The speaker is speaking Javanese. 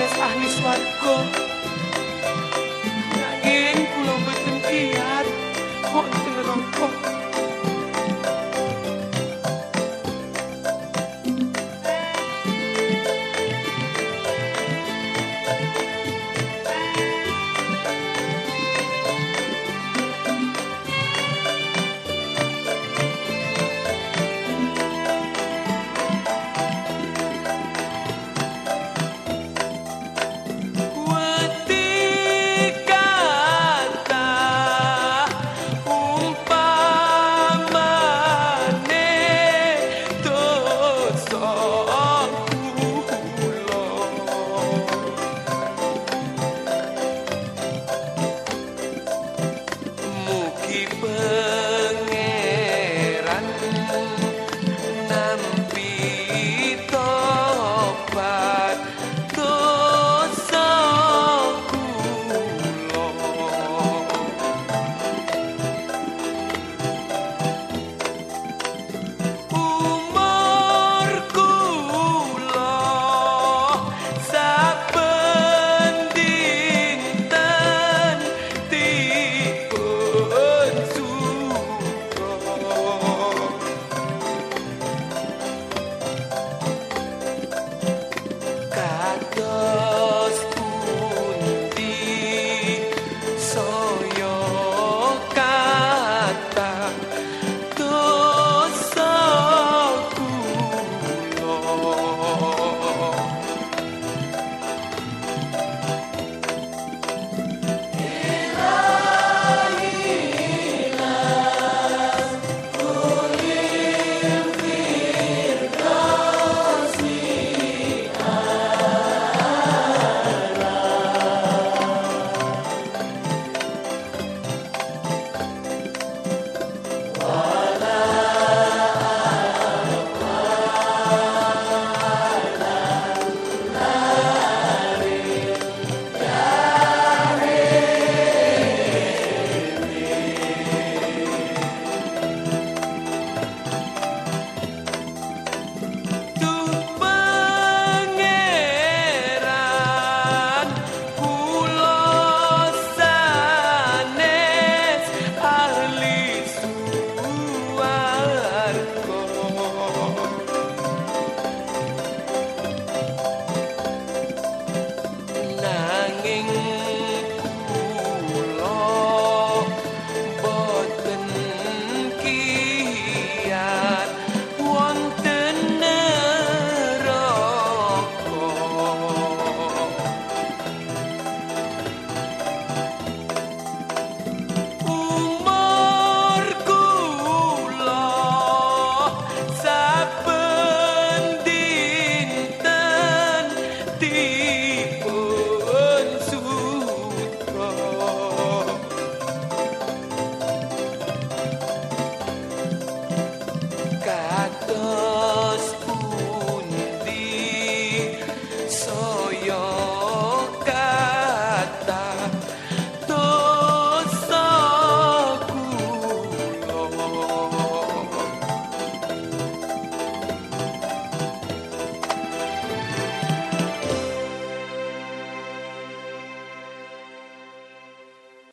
sanes ahli swargo Nanging kulo mboten kiyat wonten rangka